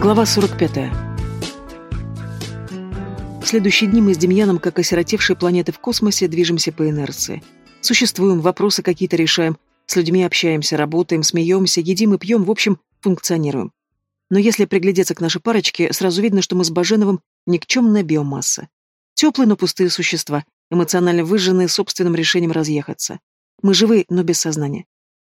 Глава 45. В следующие дни мы с Демьяном, как осиротевшие планеты в космосе, движемся по инерции. Существуем, вопросы какие-то решаем, с людьми общаемся, работаем, смеемся, едим и пьем, в общем, функционируем. Но если приглядеться к нашей парочке, сразу видно, что мы с Баженовым никчемная биомасса. Теплые, но пустые существа, эмоционально выжженные собственным решением разъехаться. Мы живы, но без сознания.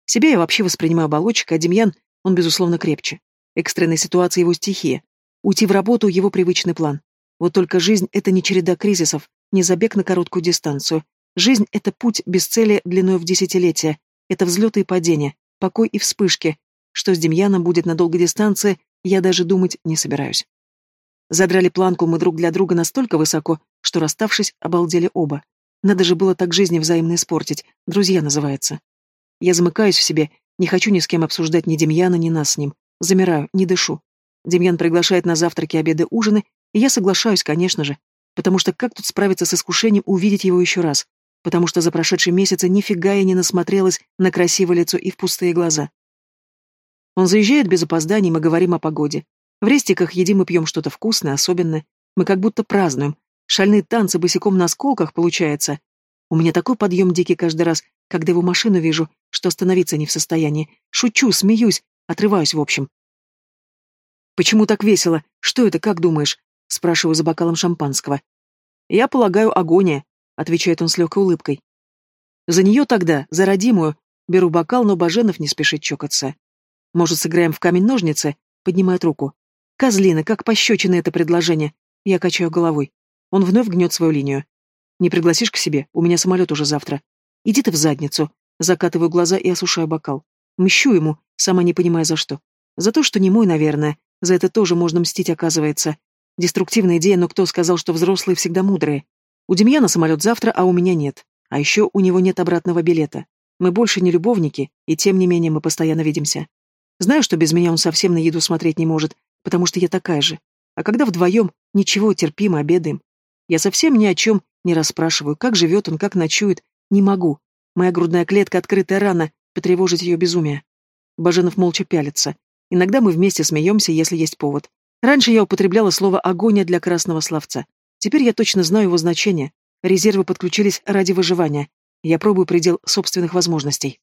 Себя я вообще воспринимаю оболочкой, а Демьян, он, безусловно, крепче. Экстренная ситуация его стихия. Уйти в работу — его привычный план. Вот только жизнь — это не череда кризисов, не забег на короткую дистанцию. Жизнь — это путь без цели длиной в десятилетия. Это взлеты и падения, покой и вспышки. Что с Демьяном будет на долгой дистанции, я даже думать не собираюсь. Задрали планку мы друг для друга настолько высоко, что, расставшись, обалдели оба. Надо же было так жизни взаимно испортить, друзья называется. Я замыкаюсь в себе, не хочу ни с кем обсуждать ни Демьяна, ни нас с ним. Замираю, не дышу. Демьян приглашает на завтраки, обеды, ужины, и я соглашаюсь, конечно же, потому что как тут справиться с искушением увидеть его еще раз? Потому что за прошедшие месяцы нифига я не насмотрелась на красивое лицо и в пустые глаза. Он заезжает без опозданий, мы говорим о погоде. В рестиках едим и пьем что-то вкусное, особенное. Мы как будто празднуем. Шальные танцы босиком на осколках, получается. У меня такой подъем дикий каждый раз, когда его машину вижу, что остановиться не в состоянии. Шучу, смеюсь, Отрываюсь, в общем. «Почему так весело? Что это, как думаешь?» — спрашиваю за бокалом шампанского. «Я полагаю, агония», — отвечает он с легкой улыбкой. «За нее тогда, за родимую». Беру бокал, но Баженов не спешит чокаться. «Может, сыграем в камень-ножницы?» — поднимает руку. «Козлина, как пощечина это предложение?» Я качаю головой. Он вновь гнет свою линию. «Не пригласишь к себе? У меня самолет уже завтра. Иди ты в задницу». Закатываю глаза и осушаю бокал. Мщу ему, сама не понимая за что. За то, что не мой, наверное. За это тоже можно мстить, оказывается. Деструктивная идея, но кто сказал, что взрослые всегда мудрые? У Демьяна самолет завтра, а у меня нет. А еще у него нет обратного билета. Мы больше не любовники, и тем не менее мы постоянно видимся. Знаю, что без меня он совсем на еду смотреть не может, потому что я такая же. А когда вдвоем, ничего, терпимо обедаем. Я совсем ни о чем не расспрашиваю, как живет он, как ночует. Не могу. Моя грудная клетка открытая рана, потревожить ее безумие. Баженов молча пялится. Иногда мы вместе смеемся, если есть повод. Раньше я употребляла слово «агония» для красного словца. Теперь я точно знаю его значение. Резервы подключились ради выживания. Я пробую предел собственных возможностей.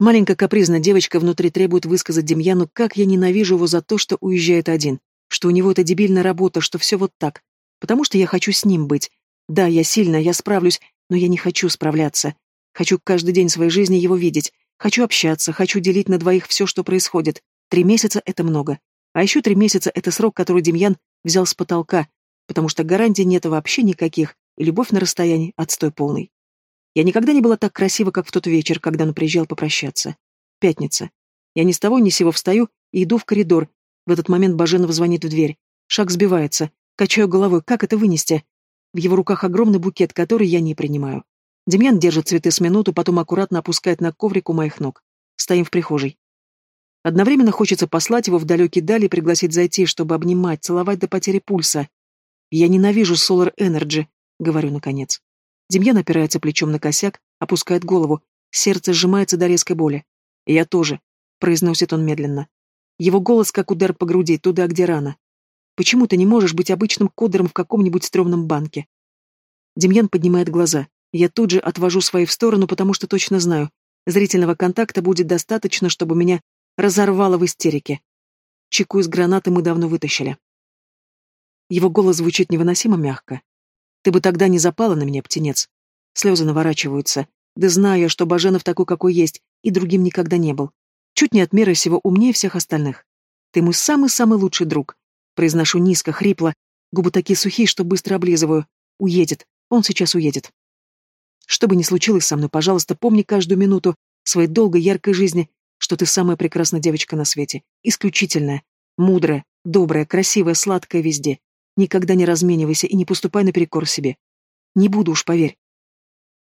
Маленькая капризная девочка внутри требует высказать Демьяну, как я ненавижу его за то, что уезжает один, что у него это дебильная работа, что все вот так. Потому что я хочу с ним быть. Да, я сильна, я справлюсь, но я не хочу справляться. Хочу каждый день своей жизни его видеть, Хочу общаться, хочу делить на двоих все, что происходит. Три месяца — это много. А еще три месяца — это срок, который Демьян взял с потолка, потому что гарантий нет вообще никаких, и любовь на расстоянии — отстой полный. Я никогда не была так красива, как в тот вечер, когда он приезжал попрощаться. Пятница. Я ни с того ни сего встаю и иду в коридор. В этот момент Баженов звонит в дверь. Шаг сбивается. Качаю головой. Как это вынести? В его руках огромный букет, который я не принимаю. Демьян держит цветы с минуту, потом аккуратно опускает на коврик у моих ног. Стоим в прихожей. Одновременно хочется послать его в далекий дали и пригласить зайти, чтобы обнимать, целовать до потери пульса. «Я ненавижу Solar Energy», — говорю наконец. Демьян опирается плечом на косяк, опускает голову. Сердце сжимается до резкой боли. «Я тоже», — произносит он медленно. Его голос как удар по груди, туда, где рана. «Почему ты не можешь быть обычным кодером в каком-нибудь стрёмном банке?» Демьян поднимает глаза. Я тут же отвожу свои в сторону, потому что точно знаю, зрительного контакта будет достаточно, чтобы меня разорвало в истерике. Чеку из гранаты мы давно вытащили. Его голос звучит невыносимо мягко. Ты бы тогда не запала на меня, птенец. Слезы наворачиваются. Да знаю я, что Баженов такой, какой есть, и другим никогда не был. Чуть не от мира сего умнее всех остальных. Ты мой самый-самый лучший друг. Произношу низко, хрипло, губы такие сухие, что быстро облизываю. Уедет. Он сейчас уедет. Что бы ни случилось со мной, пожалуйста, помни каждую минуту своей долгой, яркой жизни, что ты самая прекрасная девочка на свете. Исключительная, мудрая, добрая, красивая, сладкая везде. Никогда не разменивайся и не поступай наперекор себе. Не буду уж, поверь.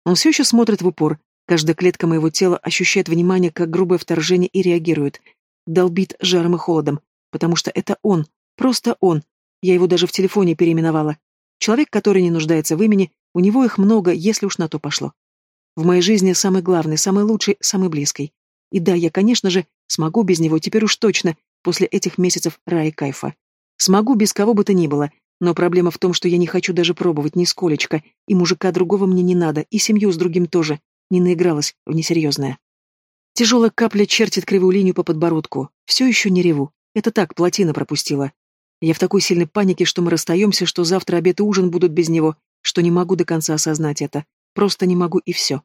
Он все еще смотрит в упор. Каждая клетка моего тела ощущает внимание как грубое вторжение и реагирует. Долбит жаром и холодом. Потому что это он. Просто он. Я его даже в телефоне переименовала. Человек, который не нуждается в имени, у него их много, если уж на то пошло. В моей жизни самый главный, самый лучший, самый близкий. И да, я, конечно же, смогу без него, теперь уж точно, после этих месяцев рая и кайфа. Смогу без кого бы то ни было, но проблема в том, что я не хочу даже пробовать нисколечко, и мужика другого мне не надо, и семью с другим тоже. Не наигралась в несерьезное. Тяжелая капля чертит кривую линию по подбородку. Все еще не реву. Это так, плотина пропустила. Я в такой сильной панике, что мы расстаемся, что завтра обед и ужин будут без него, что не могу до конца осознать это. Просто не могу и все.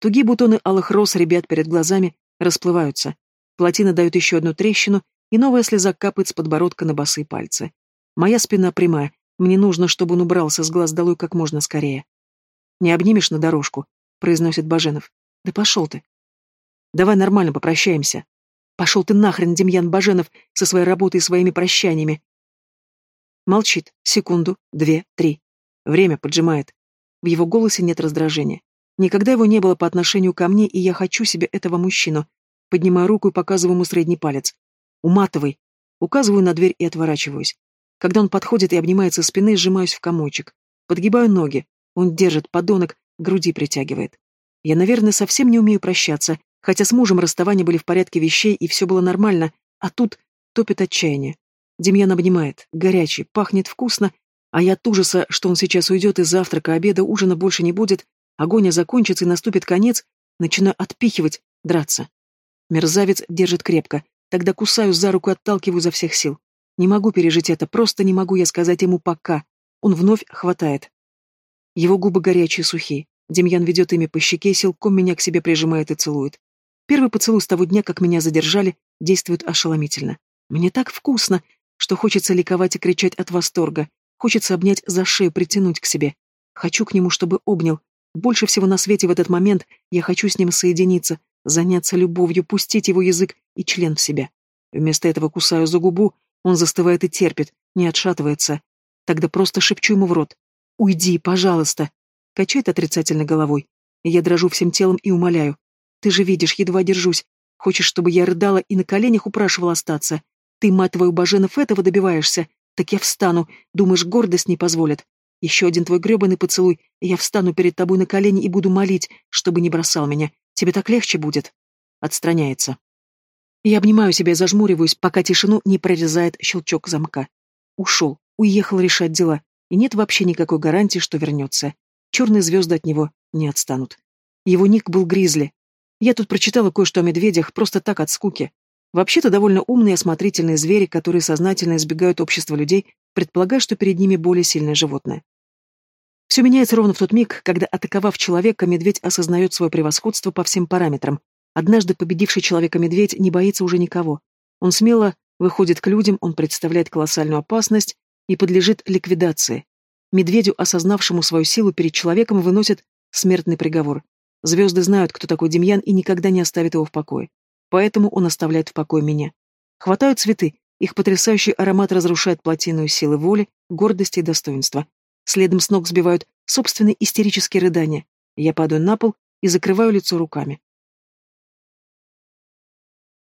Тугие бутоны алых роз ребят перед глазами расплываются. Плотина дает еще одну трещину, и новая слеза капает с подбородка на босые пальцы. Моя спина прямая, мне нужно, чтобы он убрался с глаз долой как можно скорее. «Не обнимешь на дорожку», — произносит Баженов. «Да пошел ты». «Давай нормально попрощаемся». «Пошел ты нахрен, Демьян Баженов, со своей работой и своими прощаниями». Молчит. Секунду, две, три. Время поджимает. В его голосе нет раздражения. Никогда его не было по отношению ко мне, и я хочу себе этого мужчину. Поднимаю руку и показываю ему средний палец. Уматывай. Указываю на дверь и отворачиваюсь. Когда он подходит и обнимается спины, сжимаюсь в комочек. Подгибаю ноги. Он держит подонок, груди притягивает. Я, наверное, совсем не умею прощаться, хотя с мужем расставания были в порядке вещей и все было нормально, а тут топит отчаяние. Демьян обнимает, горячий, пахнет вкусно, а я от ужаса, что он сейчас уйдет из завтрака, обеда, ужина больше не будет, огонь закончится и наступит конец, начинаю отпихивать, драться. Мерзавец держит крепко, Тогда кусаю за руку и отталкиваю за всех сил. Не могу пережить это, просто не могу я сказать ему «пока». Он вновь хватает. Его губы горячие, сухие. Демьян ведет ими по щеке, силком меня к себе прижимает и целует. Первый поцелуй с того дня, как меня задержали, действует ошеломительно. Мне так вкусно, что хочется ликовать и кричать от восторга. Хочется обнять за шею, притянуть к себе. Хочу к нему, чтобы обнял. Больше всего на свете в этот момент я хочу с ним соединиться, заняться любовью, пустить его язык и член в себя. Вместо этого кусаю за губу, он застывает и терпит, не отшатывается. Тогда просто шепчу ему в рот. «Уйди, пожалуйста!» Качает отрицательно головой. Я дрожу всем телом и умоляю. «Ты же видишь, едва держусь. Хочешь, чтобы я рыдала и на коленях упрашивала остаться? Ты, мать твою, Баженов, этого добиваешься? Так я встану. Думаешь, гордость не позволит? Еще один твой гребаный поцелуй, и я встану перед тобой на колени и буду молить, чтобы не бросал меня. Тебе так легче будет?» Отстраняется. Я обнимаю себя и зажмуриваюсь, пока тишину не прорезает щелчок замка. Ушел, уехал решать дела, и нет вообще никакой гарантии, что вернется. Черные звезды от него не отстанут. Его ник был Гризли. Я тут прочитала кое-что о медведях, просто так от скуки. Вообще-то довольно умные и осмотрительные звери, которые сознательно избегают общества людей, предполагая, что перед ними более сильное животное. Все меняется ровно в тот миг, когда, атаковав человека, медведь осознает свое превосходство по всем параметрам. Однажды победивший человека медведь не боится уже никого. Он смело выходит к людям, он представляет колоссальную опасность и подлежит ликвидации. Медведю, осознавшему свою силу перед человеком, выносят смертный приговор. Звезды знают, кто такой Демьян, и никогда не оставят его в покое. Поэтому он оставляет в покое меня. Хватают цветы, их потрясающий аромат разрушает плотину силы воли, гордости и достоинства. Следом с ног сбивают собственные истерические рыдания. Я падаю на пол и закрываю лицо руками.